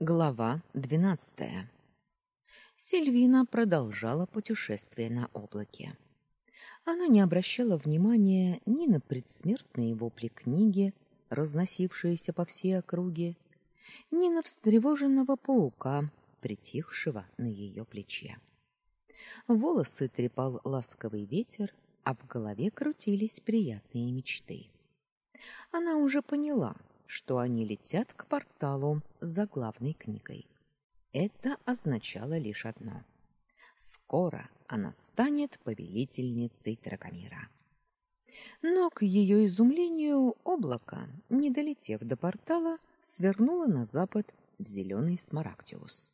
Глава двенадцатая. Сильвина продолжала путешествие на облаке. Она не обращала внимания ни на предсмертные вопли книги, разносившиеся по всей округе, ни на встревоженного паука, притихшего на ее плече. Волосы трепал ласковый ветер, а в голове крутились приятные мечты. Она уже поняла, что они летят к порталу за главной книгой. Это означало лишь одно: скоро она станет повелительницей Дракомира. Но к ее изумлению облако, не долетев до портала, свернуло на запад в зеленый Смарагдиус.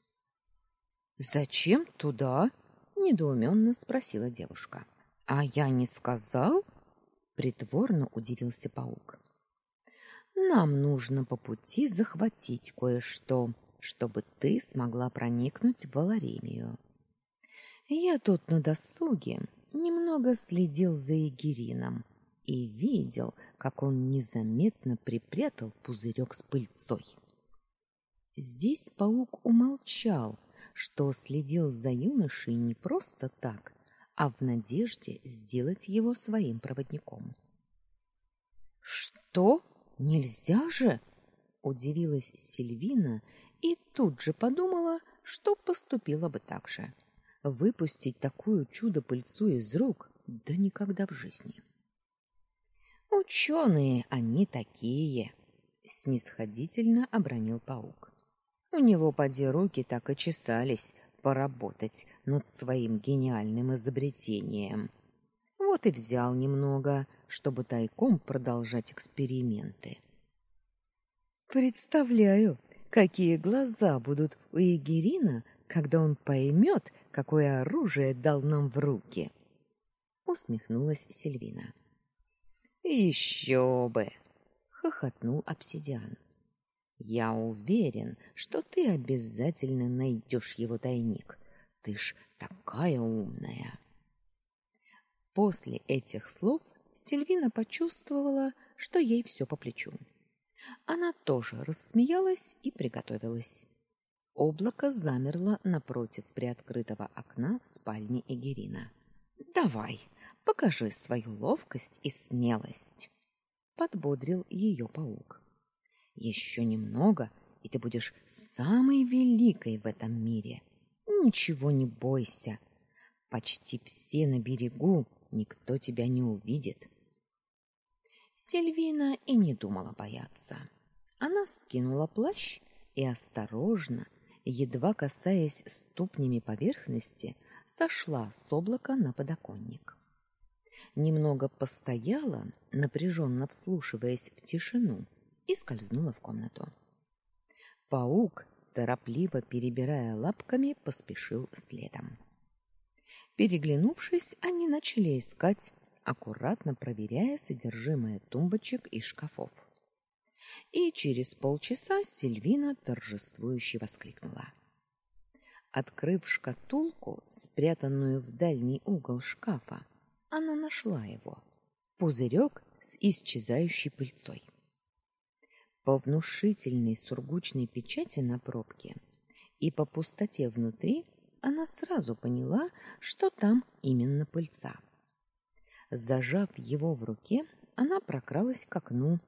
"Зачем туда?" недоуменно спросила девушка. "А я не сказал?" притворно удивился паук. Нам нужно по пути захватить кое-что, чтобы ты смогла проникнуть в Валаремию. Я тут на досуге немного следил за Егерином и видел, как он незаметно припрятал пузырек с пыльцой. Здесь паук умолчал, что следил за юношей не просто так, а в надежде сделать его своим проводником. Что? Нельзя же, удивилась Сильвина и тут же подумала, что поступила бы так же. Выпустить такую чудо-пыльцу из рук да никогда в жизни. Ученые они такие, снисходительно обронил паук. У него поди руки так и чесались поработать над своим гениальным изобретением. Вот и взял немного, чтобы тайком продолжать эксперименты. Представляю, какие глаза будут у Егерина, когда он поймет, какое оружие дал нам в руки. Усмехнулась Сильвина. Еще бы, хохотнул Обсидиан. Я уверен, что ты обязательно найдешь его тайник. Ты ж такая умная. После этих слов Сильвина почувствовала, что ей все по плечу. Она тоже рассмеялась и приготовилась. Облако замерло напротив приоткрытого окна спальни Эгерина. Давай, покажи свою ловкость и смелость, подбодрил ее паук. Еще немного, и ты будешь самой великой в этом мире. Ничего не бойся. Почти все на берегу никто тебя не увидит. Сильвина и не думала бояться. Она скинула плащ и осторожно, едва касаясь ступнями поверхности, сошла с облака на подоконник. Немного постояла, напряженно вслушиваясь в тишину, и скользнула в комнату. Паук, торопливо перебирая лапками, поспешил следом. Переглянувшись, они начали искать, аккуратно проверяя содержимое тумбочек и шкафов. И через полчаса Сильвина торжествующе воскликнула: Открыв шкатулку, спрятанную в дальний угол шкафа, она нашла его. Пузырек с исчезающей пыльцой. По внушительной сургучной печати на пробке и по пустоте внутри она сразу поняла, что там именно пыльца. Зажав его в руке, она прокралась к окну,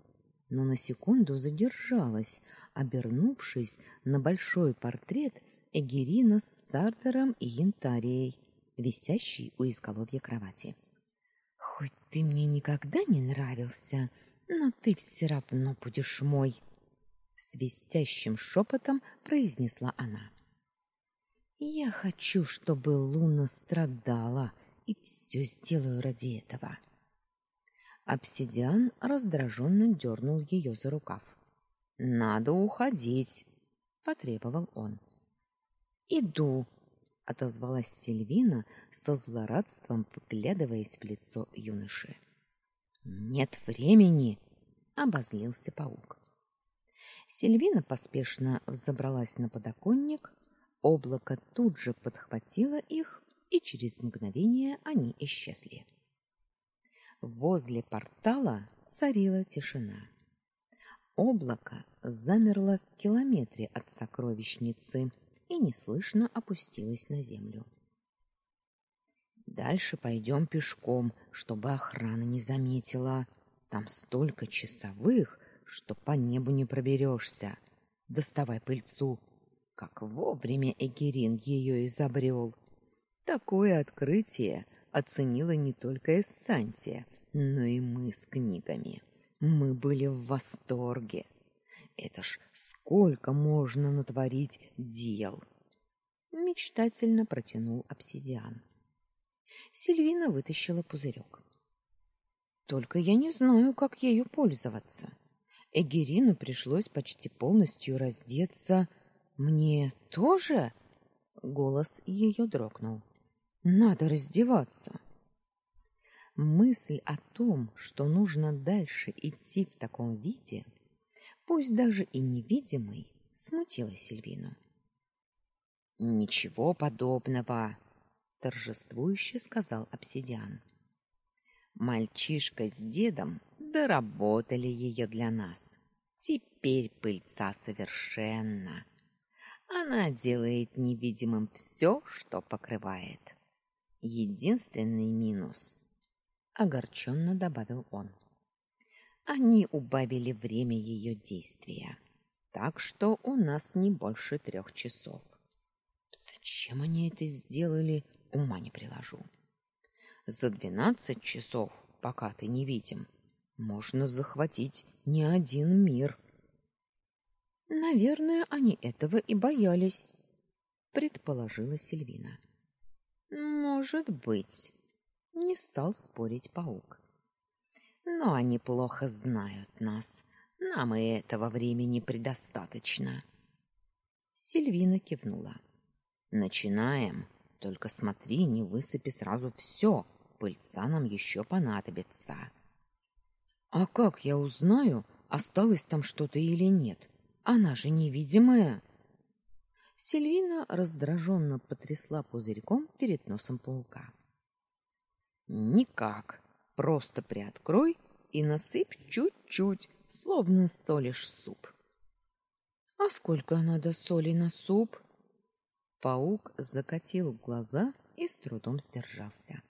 но на секунду задержалась, обернувшись на большой портрет Эгерина с Сартером и Янтарией, висящий у изголовья кровати. Хоть ты мне никогда не нравился, но ты все равно будешь мой, свистящим шепотом произнесла она. Я хочу, чтобы Луна страдала, и все сделаю ради этого. Обсидиан раздраженно дернул ее за рукав. Надо уходить, потребовал он. Иду, отозвалась Сильвина со злорадством, вглядываясь в лицо юноши. Нет времени, обозлился паук. Сильвина поспешно взобралась на подоконник, Облако тут же подхватило их, и через мгновение они исчезли. Возле портала царила тишина. Облако замерло в километре от сокровищницы и неслышно опустилось на землю. Дальше пойдем пешком, чтобы охрана не заметила. Там столько часовых, что по небу не проберешься. Доставай пыльцу. Как вовремя Эгерин ее изобрел. Такое открытие оценила не только Эссантия, но и мы с книгами. Мы были в восторге. Это ж сколько можно натворить дел. Мечтательно протянул обсидиан. Сильвина вытащила пузырек. Только я не знаю, как ею пользоваться. Эгерину пришлось почти полностью раздеться. Мне тоже? Голос ее дрогнул. Надо раздеваться. Мысль о том, что нужно дальше идти в таком виде, пусть даже и невидимой, смутила Сильвину. Ничего подобного, торжествующе сказал Обсидиан. Мальчишка с дедом доработали ее для нас. Теперь пыльца совершенно. Она делает невидимым все, что покрывает. Единственный минус огорченно добавил он. Они убавили время ее действия. Так что у нас не больше трех часов. Зачем они это сделали, ума не приложу. За двенадцать часов, пока ты не видим, можно захватить не один мир. Наверное, они этого и боялись, предположила Сильвина. Может быть, не стал спорить паук. Но они плохо знают нас. Нам и этого времени предостаточно. Сильвина кивнула. Начинаем. Только смотри, не высыпи сразу все. Пыльца нам еще понадобится. А как я узнаю, осталось там что-то или нет? Она же невидимая. Сильвина раздраженно потрясла пузырьком перед носом паука. Никак. Просто приоткрой и насыпь чуть-чуть, словно солишь суп. А сколько надо соли на суп? Паук закатил глаза и с трудом сдержался.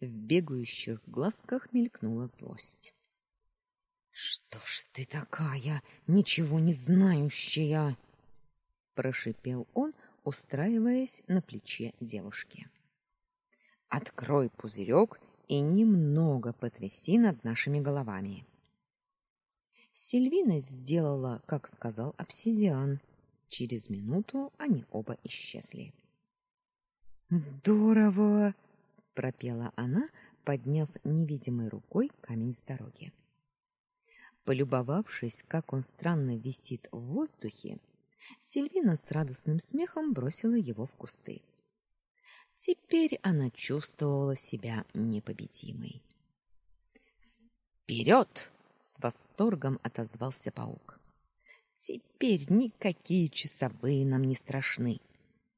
В бегающих глазках мелькнула злость. Что ж ты такая, ничего не знающая, прошипел он, устраиваясь на плече девушки. Открой пузырек и немного потряси над нашими головами. Сильвина сделала, как сказал обсидиан. Через минуту они оба исчезли. Здорово, пропела она, подняв невидимой рукой камень с дороги. Полюбовавшись, как он странно висит в воздухе, Сильвина с радостным смехом бросила его в кусты. Теперь она чувствовала себя непобедимой. «Вперед!» — с восторгом отозвался паук. «Теперь никакие часовые нам не страшны.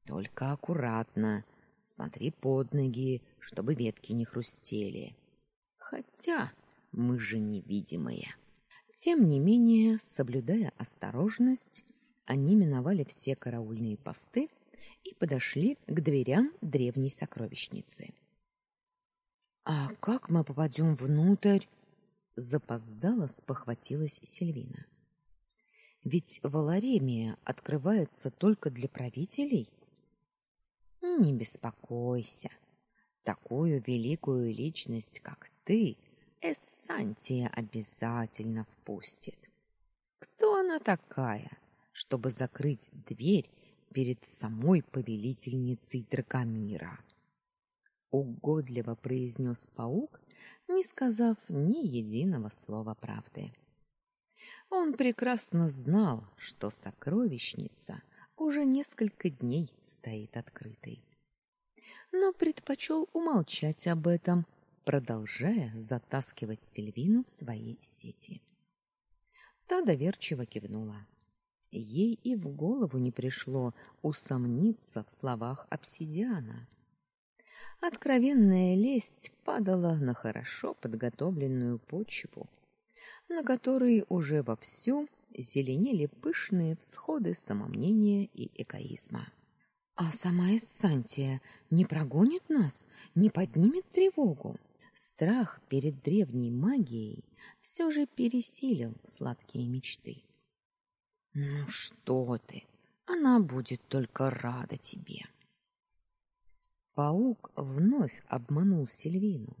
Только аккуратно, смотри под ноги, чтобы ветки не хрустели. Хотя мы же невидимые». Тем не менее, соблюдая осторожность, они миновали все караульные посты и подошли к дверям древней сокровищницы. А как мы попадем внутрь? запоздало спохватилась Сильвина. Ведь Валаремия открывается только для правителей. Не беспокойся. Такую великую личность, как ты, Эссантия обязательно впустит. Кто она такая, чтобы закрыть дверь перед самой повелительницей Дракомира. Угодливо произнес паук, не сказав ни единого слова правды. Он прекрасно знал, что сокровищница уже несколько дней стоит открытой. Но предпочел умолчать об этом, продолжая затаскивать Сильвину в свои сети. Та доверчиво кивнула. Ей и в голову не пришло усомниться в словах обсидиана. Откровенная лесть падала на хорошо подготовленную почву. на которой уже вовсю зеленели пышные всходы самомнения и эгоизма. А сама Эссантия не прогонит нас, не поднимет тревогу. Страх перед древней магией все же пересилил сладкие мечты. Ну что ты? Она будет только рада тебе. Паук вновь обманул Сильвину.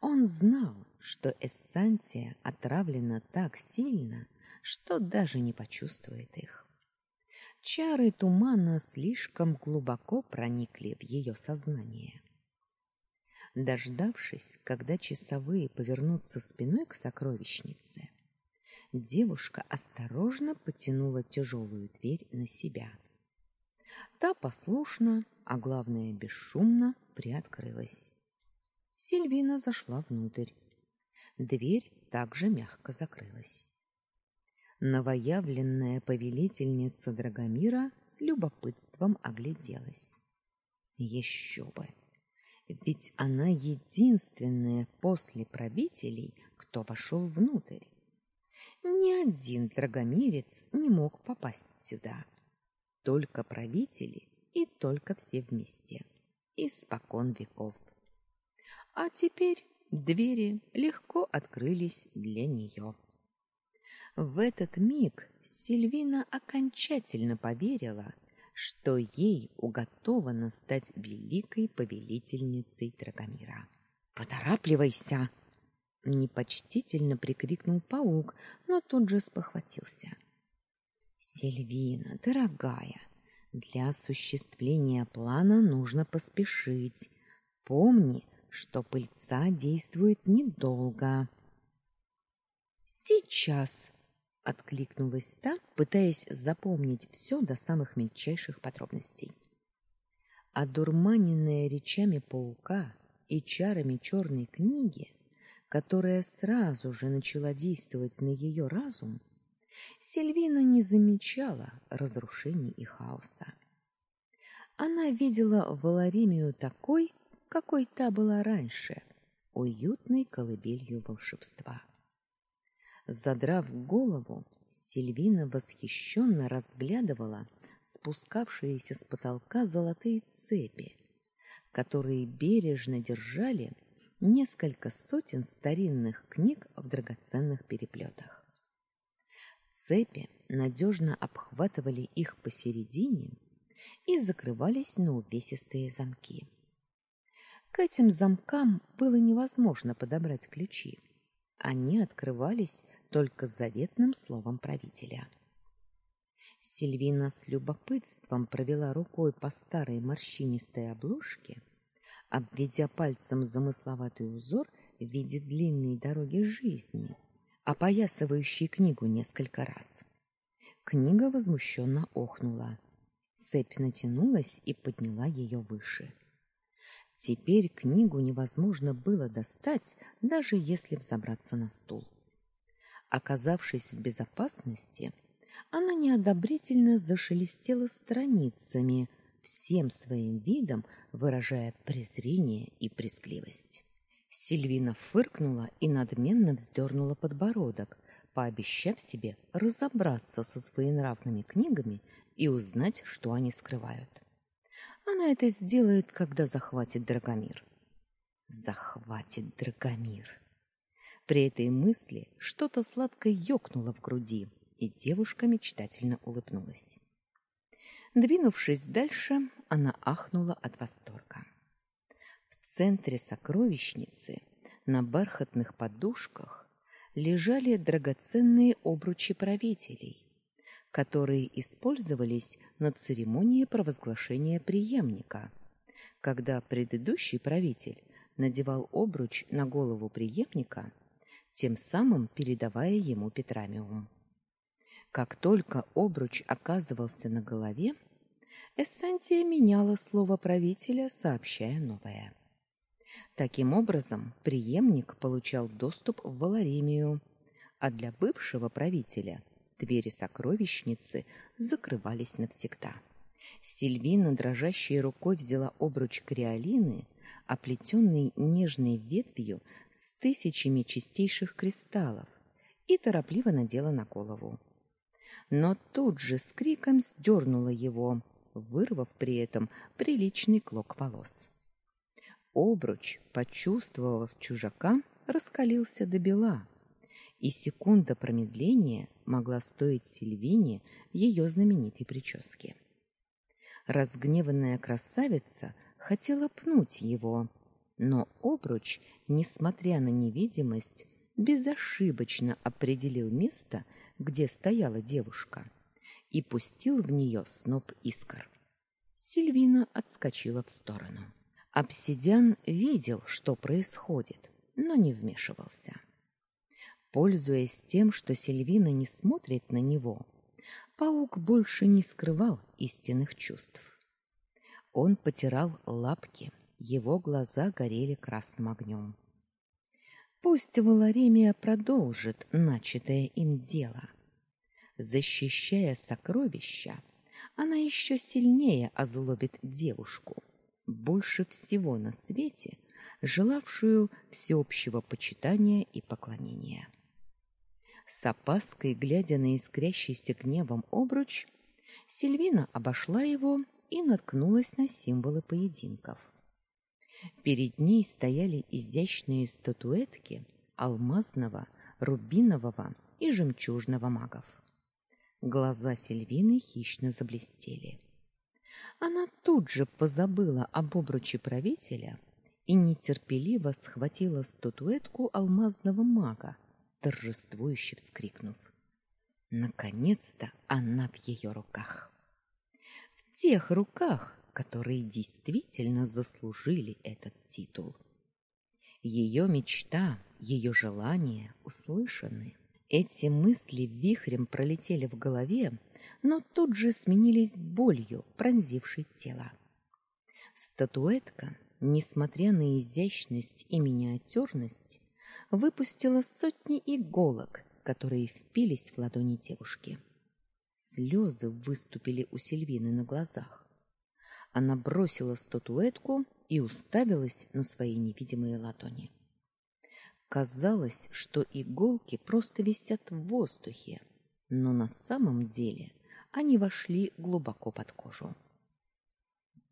Он знал, что Эссантия отравлена так сильно, что даже не почувствует их. Чары тумана слишком глубоко проникли в ее сознание. Дождавшись, когда часовые повернутся спиной к сокровищнице, девушка осторожно потянула тяжелую дверь на себя. Та послушно, а главное бесшумно приоткрылась. Сильвина зашла внутрь. Дверь также мягко закрылась. Новоявленная повелительница Драгомира с любопытством огляделась. Еще бы! Ведь она единственная после правителей, кто вошел внутрь. Ни один драгомирец не мог попасть сюда. Только правители и только все вместе, испокон веков. А теперь двери легко открылись для нее. В этот миг Сильвина окончательно поверила, что ей уготовано стать великой повелительницей Драгомира. «Поторапливайся!» — непочтительно прикрикнул паук, но тут же спохватился. «Сильвина, дорогая, для осуществления плана нужно поспешить. Помни, что пыльца действует недолго». «Сейчас!» Откликнулась та, пытаясь запомнить все до самых мельчайших подробностей. Одурманенная речами паука и чарами черной книги, которая сразу же начала действовать на ее разум, Сильвина не замечала разрушений и хаоса. Она видела Валаримию такой, какой та была раньше, уютной колыбелью волшебства. Задрав голову, Сильвина восхищенно разглядывала спускавшиеся с потолка золотые цепи, которые бережно держали несколько сотен старинных книг в драгоценных переплетах. Цепи надежно обхватывали их посередине и закрывались на увесистые замки. К этим замкам было невозможно подобрать ключи. Они открывались только заветным словом правителя. Сильвина с любопытством провела рукой по старой морщинистой обложке, обведя пальцем замысловатый узор в виде длинной дороги жизни, опоясывающей книгу несколько раз. Книга возмущенно охнула. Цепь натянулась и подняла ее выше. Теперь книгу невозможно было достать, даже если взобраться на стул. Оказавшись в безопасности, она неодобрительно зашелестела страницами, всем своим видом выражая презрение и брезгливость. Сильвина фыркнула и надменно вздернула подбородок, пообещав себе разобраться со своенравными книгами и узнать, что они скрывают. Она это сделает, когда захватит Драгомир. Захватит Драгомир. При этой мысли что-то сладко ёкнуло в груди, и девушка мечтательно улыбнулась. Двинувшись дальше, она ахнула от восторга. В центре сокровищницы на бархатных подушках лежали драгоценные обручи правителей, которые использовались на церемонии провозглашения преемника, когда предыдущий правитель надевал обруч на голову преемника – тем самым передавая ему Петрамиум. Как только обруч оказывался на голове, Эссантия меняла слово правителя, сообщая новое. Таким образом, преемник получал доступ в Валаримию, а для бывшего правителя двери сокровищницы закрывались навсегда. Сильвина дрожащей рукой взяла обруч Криолины, оплетенный нежной ветвью с тысячами чистейших кристаллов и торопливо надела на голову. Но тут же с криком сдернула его, вырвав при этом приличный клок волос. Обруч, почувствовав чужака, раскалился до бела, и секунда промедления могла стоить Сильвине ее знаменитой прически. Разгневанная красавица хотела пнуть его, но обруч, несмотря на невидимость, безошибочно определил место, где стояла девушка, и пустил в нее сноп искр. Сильвина отскочила в сторону. Обсидиан видел, что происходит, но не вмешивался. Пользуясь тем, что Сильвина не смотрит на него, паук больше не скрывал истинных чувств. Он потирал лапки, его глаза горели красным огнем. Пусть Валаремия продолжит начатое им дело. Защищая сокровища, она еще сильнее озлобит девушку, больше всего на свете желавшую всеобщего почитания и поклонения. С опаской, глядя на искрящийся гневом обруч, Сильвина обошла его и наткнулась на символы поединков. Перед ней стояли изящные статуэтки алмазного, рубинового и жемчужного магов. Глаза Сильвины хищно заблестели. Она тут же позабыла об обруче правителя и нетерпеливо схватила статуэтку алмазного мага, торжествующе вскрикнув. Наконец-то она в ее руках. Тех руках, которые действительно заслужили этот титул. Ее мечта, ее желания услышаны. Эти мысли вихрем пролетели в голове, но тут же сменились болью, пронзившей тело. Статуэтка, несмотря на изящность и миниатюрность, выпустила сотни иголок, которые впились в ладони девушки. Слезы выступили у Сильвины на глазах. Она бросила статуэтку и уставилась на свои невидимые ладони. Казалось, что иголки просто висят в воздухе, но на самом деле они вошли глубоко под кожу.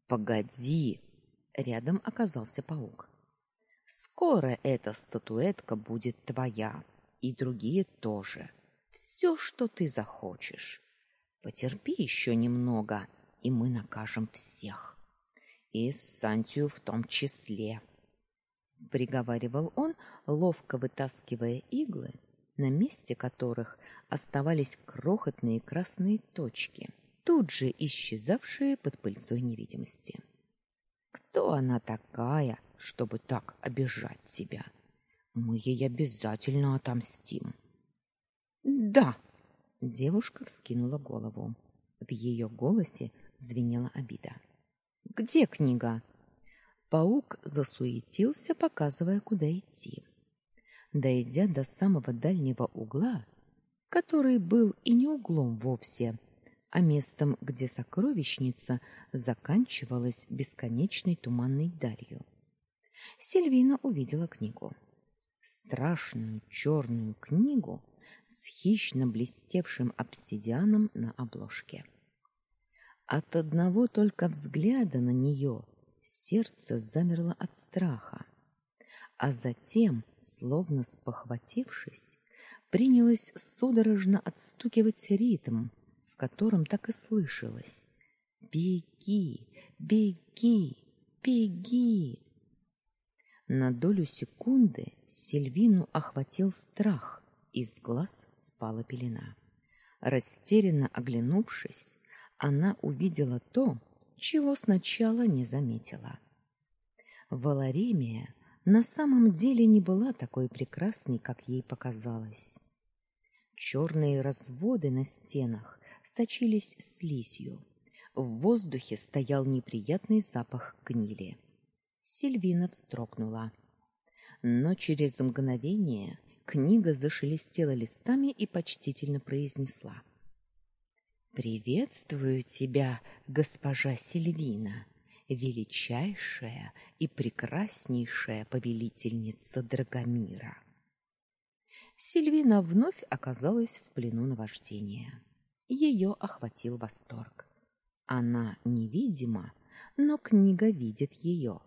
Погоди, рядом оказался паук. Скоро эта статуэтка будет твоя, и другие тоже. Все, что ты захочешь. Потерпи еще немного, и мы накажем всех. И Сантию в том числе. Приговаривал он, ловко вытаскивая иглы, на месте которых оставались крохотные красные точки, тут же исчезавшие под пыльцой невидимости. Кто она такая, чтобы так обижать тебя? Мы ей обязательно отомстим. Да, девушка вскинула голову. В ее голосе звенела обида. Где книга? Паук засуетился, показывая, куда идти. Дойдя до самого дальнего угла, который был и не углом вовсе, а местом, где сокровищница заканчивалась бесконечной туманной далью. Сильвина увидела книгу. Страшную черную книгу с хищно блестевшим обсидианом на обложке. От одного только взгляда на нее сердце замерло от страха, а затем, словно спохватившись, принялось судорожно отстукивать ритм, в котором так и слышалось: "Беги, беги, беги". На долю секунды Сильвину охватил страх, из глаз спала пелена. Растерянно оглянувшись, она увидела то, чего сначала не заметила. Валаремия на самом деле не была такой прекрасной, как ей показалось. Черные разводы на стенах сочились слизью. В воздухе стоял неприятный запах гнили. Сильвина вздрогнула. Но через мгновение книга зашелестела листами и почтительно произнесла: Приветствую тебя, госпожа Сильвина, величайшая и прекраснейшая повелительница Драгомира. Сильвина вновь оказалась в плену наваждения. Ее охватил восторг. Она невидима, но книга видит ее.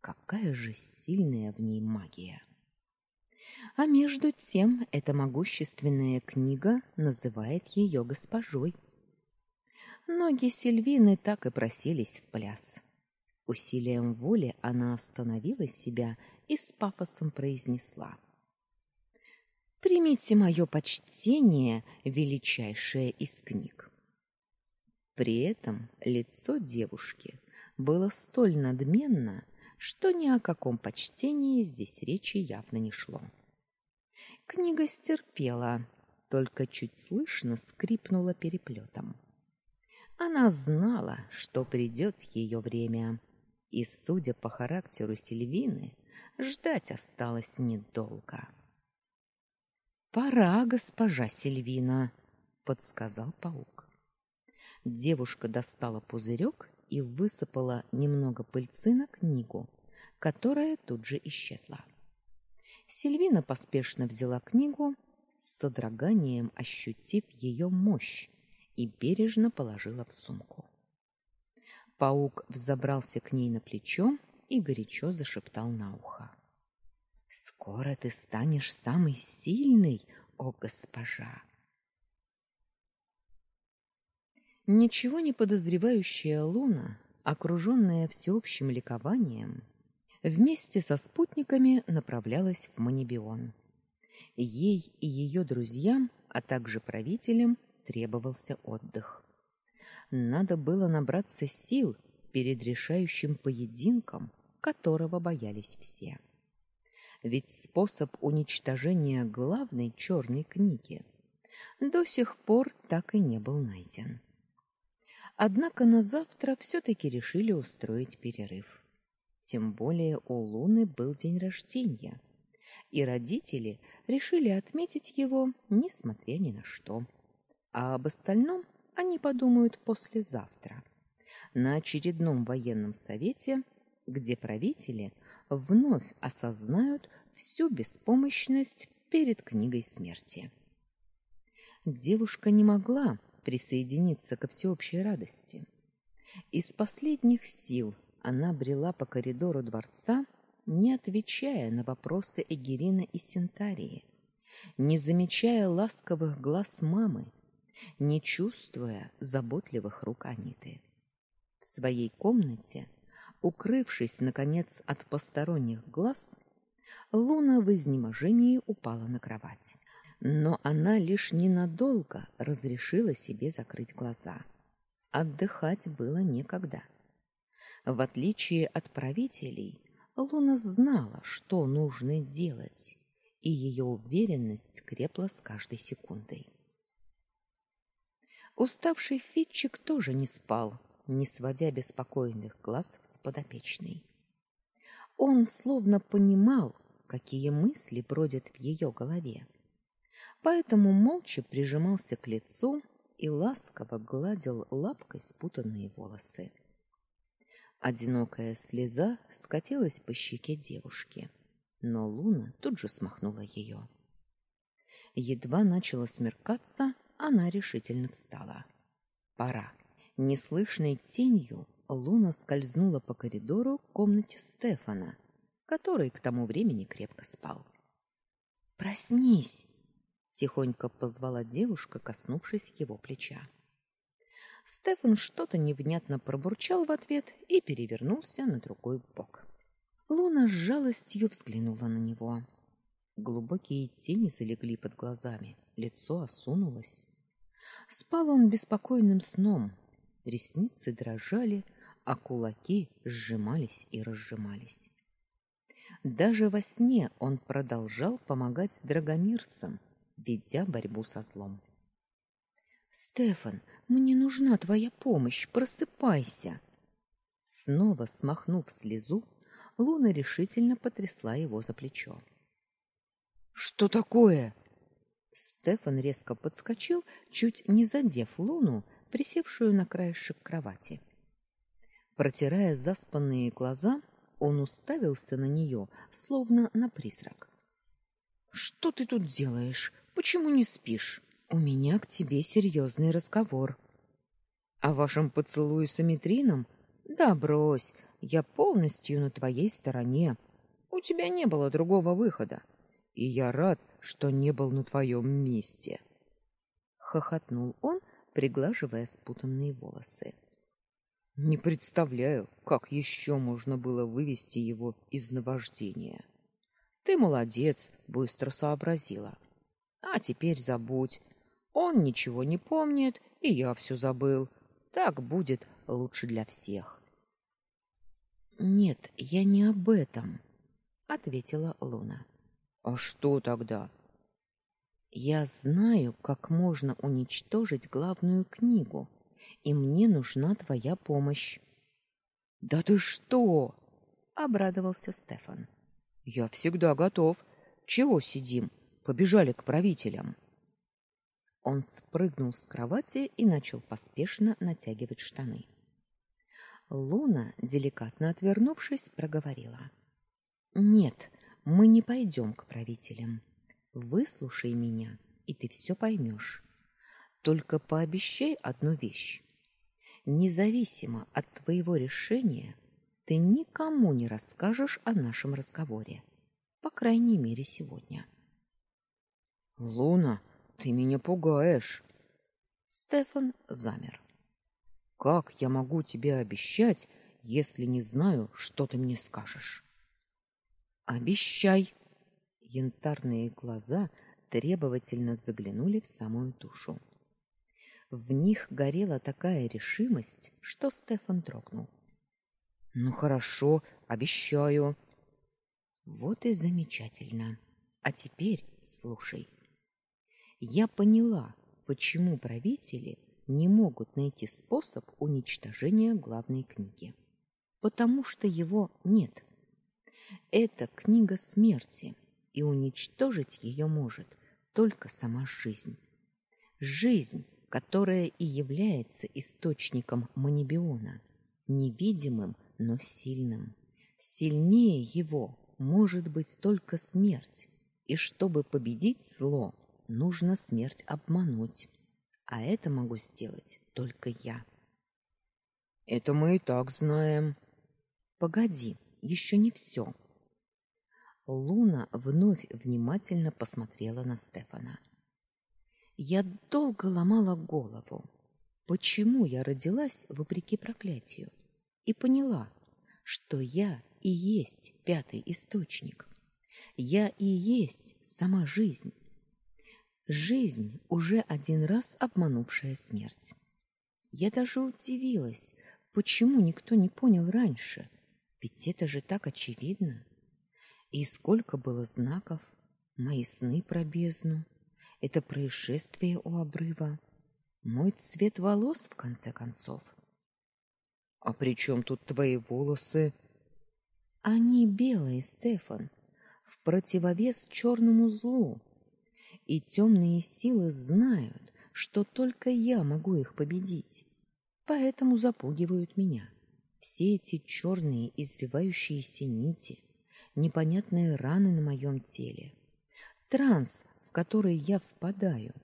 Какая же сильная в ней магия! А между тем эта могущественная книга называет ее госпожой. Ноги Сильвины так и просились в пляс. Усилием воли она остановила себя и с пафосом произнесла: Примите мое почтение, величайшее из книг. При этом лицо девушки было столь надменно, что ни о каком почтении здесь речи явно не шло. Книга стерпела, только чуть слышно скрипнула переплетом. Она знала, что придет ее время, и, судя по характеру Сильвины, ждать осталось недолго. Пора, госпожа Сильвина, подсказал паук. Девушка достала пузырек и высыпала немного пыльцы на книгу, которая тут же исчезла. Сильвина поспешно взяла книгу, с содроганием ощутив ее мощь, и бережно положила в сумку. Паук взобрался к ней на плечо и горячо зашептал на ухо. Скоро ты станешь самой сильной, о госпожа. Ничего не подозревающая Луна, окруженная всеобщим ликованием, вместе со спутниками направлялась в Манибион. Ей и ее друзьям, а также правителям требовался отдых. Надо было набраться сил перед решающим поединком, которого боялись все ведь способ уничтожения главной черной книги до сих пор так и не был найден. Однако на завтра все таки решили устроить перерыв. Тем более у Луны был день рождения, и родители решили отметить его, несмотря ни на что. А об остальном они подумают послезавтра на очередном военном совете, где правители вновь осознают всю беспомощность перед книгой смерти. Девушка не могла присоединиться ко всеобщей радости. Из последних сил она брела по коридору дворца, не отвечая на вопросы Эгерина и Синтарии, не замечая ласковых глаз мамы, не чувствуя заботливых рук Аниты. В своей комнате Укрывшись, наконец, от посторонних глаз, Луна в изнеможении упала на кровать. Но она лишь ненадолго разрешила себе закрыть глаза. Отдыхать было некогда. В отличие от правителей, Луна знала, что нужно делать, и ее уверенность крепла с каждой секундой. Уставший Фитчик тоже не спал, не сводя беспокойных глаз с подопечной. Он словно понимал, какие мысли бродят в ее голове. Поэтому молча прижимался к лицу и ласково гладил лапкой спутанные волосы. Одинокая слеза скатилась по щеке девушки, но Луна тут же смахнула ее. Едва начало смеркаться, она решительно встала. Пора. Неслышной тенью Луна скользнула по коридору к комнате Стефана, который к тому времени крепко спал. "Проснись", тихонько позвала девушка, коснувшись его плеча. Стефан что-то невнятно пробурчал в ответ и перевернулся на другой бок. Луна с жалостью взглянула на него. Глубокие тени залегли под глазами, лицо осунулось. Спал он беспокойным сном, ресницы дрожали, а кулаки сжимались и разжимались. Даже во сне он продолжал помогать драгомирцам, ведя борьбу со злом. Стефан, мне нужна твоя помощь, просыпайся. Снова смахнув слезу, Луна решительно потрясла его за плечо. Что такое? Стефан резко подскочил, чуть не задев Луну, присевшую на краешек кровати. Протирая заспанные глаза, он уставился на нее, словно на призрак. Что ты тут делаешь? Почему не спишь? У меня к тебе серьезный разговор. О вашем поцелуе с Аметрином? Да брось, я полностью на твоей стороне. У тебя не было другого выхода. И я рад, что не был на твоем месте. Хохотнул он, приглаживая спутанные волосы. Не представляю, как еще можно было вывести его из наваждения. Ты молодец, быстро сообразила. А теперь забудь. Он ничего не помнит, и я все забыл. Так будет лучше для всех. Нет, я не об этом, ответила Луна. А что тогда? Я знаю, как можно уничтожить главную книгу, и мне нужна твоя помощь. Да ты что? обрадовался Стефан. Я всегда готов. Чего сидим? Побежали к правителям. Он спрыгнул с кровати и начал поспешно натягивать штаны. Луна, деликатно отвернувшись, проговорила: "Нет, мы не пойдем к правителям. Выслушай меня, и ты все поймешь. Только пообещай одну вещь. Независимо от твоего решения, ты никому не расскажешь о нашем разговоре, по крайней мере, сегодня". Луна, ты меня пугаешь. Стефан замер. Как я могу тебе обещать, если не знаю, что ты мне скажешь? Обещай. Янтарные глаза требовательно заглянули в самую душу. В них горела такая решимость, что Стефан дрогнул. Ну хорошо, обещаю. Вот и замечательно. А теперь слушай. Я поняла, почему правители не могут найти способ уничтожения главной книги. Потому что его нет. Это книга смерти, и уничтожить ее может только сама жизнь. Жизнь, которая и является источником Манибиона, невидимым, но сильным. Сильнее его может быть только смерть, и чтобы победить зло, нужно смерть обмануть. А это могу сделать только я. Это мы и так знаем. Погоди, еще не все. Луна вновь внимательно посмотрела на Стефана. Я долго ломала голову, почему я родилась вопреки проклятию, и поняла, что я и есть пятый источник. Я и есть сама жизнь. Жизнь, уже один раз обманувшая смерть. Я даже удивилась, почему никто не понял раньше, ведь это же так очевидно. И сколько было знаков, мои сны про бездну, это происшествие у обрыва, мой цвет волос в конце концов. А при чем тут твои волосы? Они белые, Стефан, в противовес черному злу и темные силы знают, что только я могу их победить. Поэтому запугивают меня. Все эти черные извивающиеся нити, непонятные раны на моем теле, транс, в который я впадаю,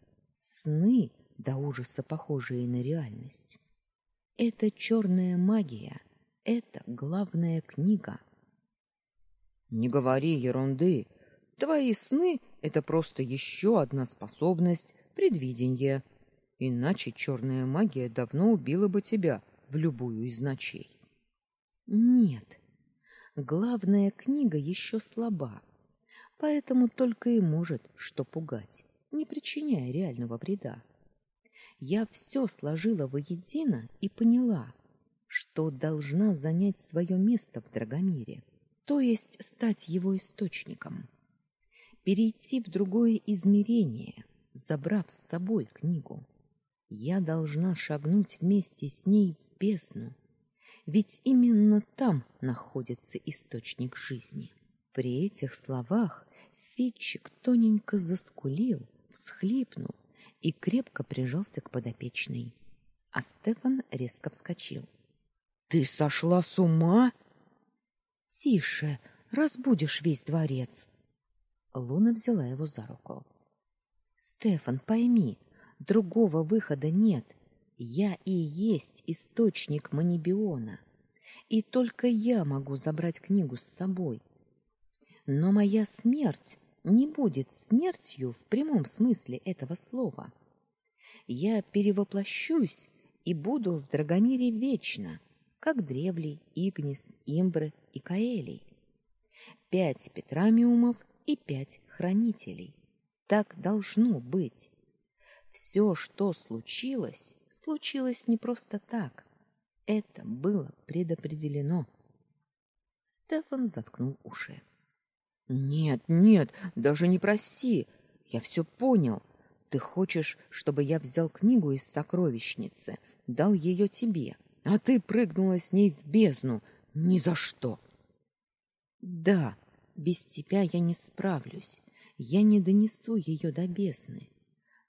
сны до ужаса похожие на реальность. Это черная магия, это главная книга. Не говори ерунды. Твои сны это просто еще одна способность предвидения. Иначе черная магия давно убила бы тебя в любую из ночей. Нет. Главная книга еще слаба. Поэтому только и может что пугать, не причиняя реального вреда. Я все сложила воедино и поняла, что должна занять свое место в Драгомире, то есть стать его источником перейти в другое измерение, забрав с собой книгу. Я должна шагнуть вместе с ней в бездну, ведь именно там находится источник жизни. При этих словах Фитчик тоненько заскулил, всхлипнул и крепко прижался к подопечной. А Стефан резко вскочил. Ты сошла с ума? Тише, разбудишь весь дворец. Луна взяла его за руку. Стефан, пойми, другого выхода нет. Я и есть источник манибиона, и только я могу забрать книгу с собой. Но моя смерть не будет смертью в прямом смысле этого слова. Я перевоплощусь и буду в Драгомире вечно, как Древлей, Игнис, Имбры и Каэлей. Пять Петрамиумов и пять Хранителей. Так должно быть. Все, что случилось, случилось не просто так. Это было предопределено. Стефан заткнул уши. Нет, нет, даже не проси. Я все понял. Ты хочешь, чтобы я взял книгу из сокровищницы, дал ее тебе, а ты прыгнула с ней в бездну. Ни за что. Да, без тебя я не справлюсь. Я не донесу ее до бездны.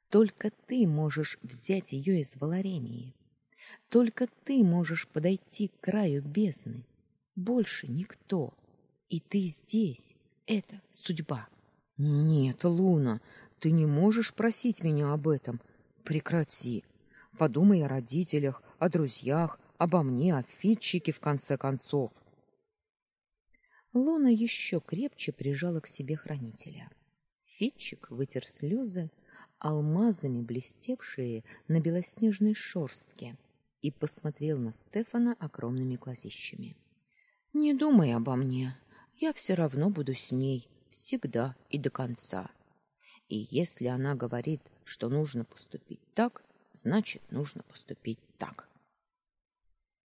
Только ты можешь взять ее из Валаремии. Только ты можешь подойти к краю бездны. Больше никто. И ты здесь. Это судьба. Нет, Луна, ты не можешь просить меня об этом. Прекрати. Подумай о родителях, о друзьях, обо мне, о Фитчике в конце концов. Луна еще крепче прижала к себе хранителя. Фитчик вытер слезы, алмазами блестевшие на белоснежной шорстке, и посмотрел на Стефана огромными глазищами. Не думай обо мне. Я все равно буду с ней всегда и до конца. И если она говорит, что нужно поступить так, значит, нужно поступить так.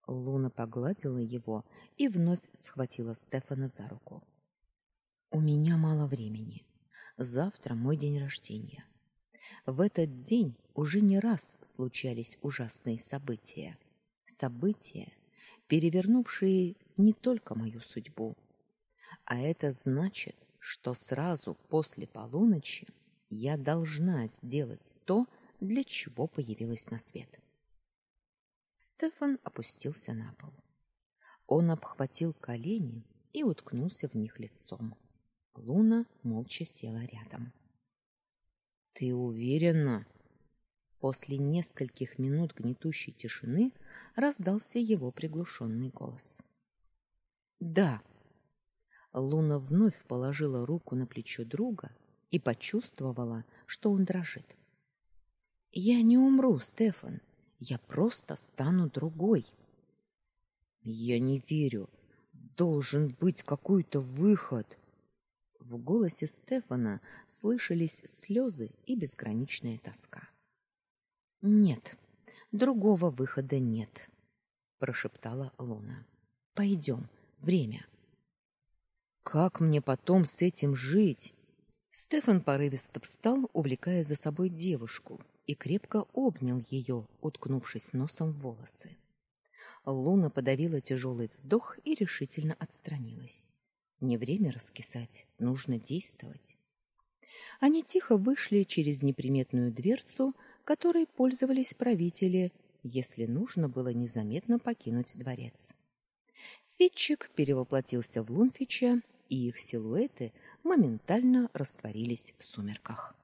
Луна погладила его и вновь схватила Стефана за руку. У меня мало времени. Завтра мой день рождения. В этот день уже не раз случались ужасные события. События, перевернувшие не только мою судьбу. А это значит, что сразу после полуночи я должна сделать то, для чего появилась на свет. Стефан опустился на пол. Он обхватил колени и уткнулся в них лицом. Луна молча села рядом. Ты уверена? После нескольких минут гнетущей тишины раздался его приглушенный голос. Да. Луна вновь положила руку на плечо друга и почувствовала, что он дрожит. Я не умру, Стефан. Я просто стану другой. Я не верю. Должен быть какой-то выход. В голосе Стефана слышались слезы и безграничная тоска. Нет, другого выхода нет, прошептала Луна. Пойдем, время. Как мне потом с этим жить? Стефан порывисто встал, увлекая за собой девушку, и крепко обнял ее, уткнувшись носом в волосы. Луна подавила тяжелый вздох и решительно отстранилась. Не время раскисать, нужно действовать. Они тихо вышли через неприметную дверцу, которой пользовались правители, если нужно было незаметно покинуть дворец. Фитчик перевоплотился в Лунфича, и их силуэты моментально растворились в сумерках.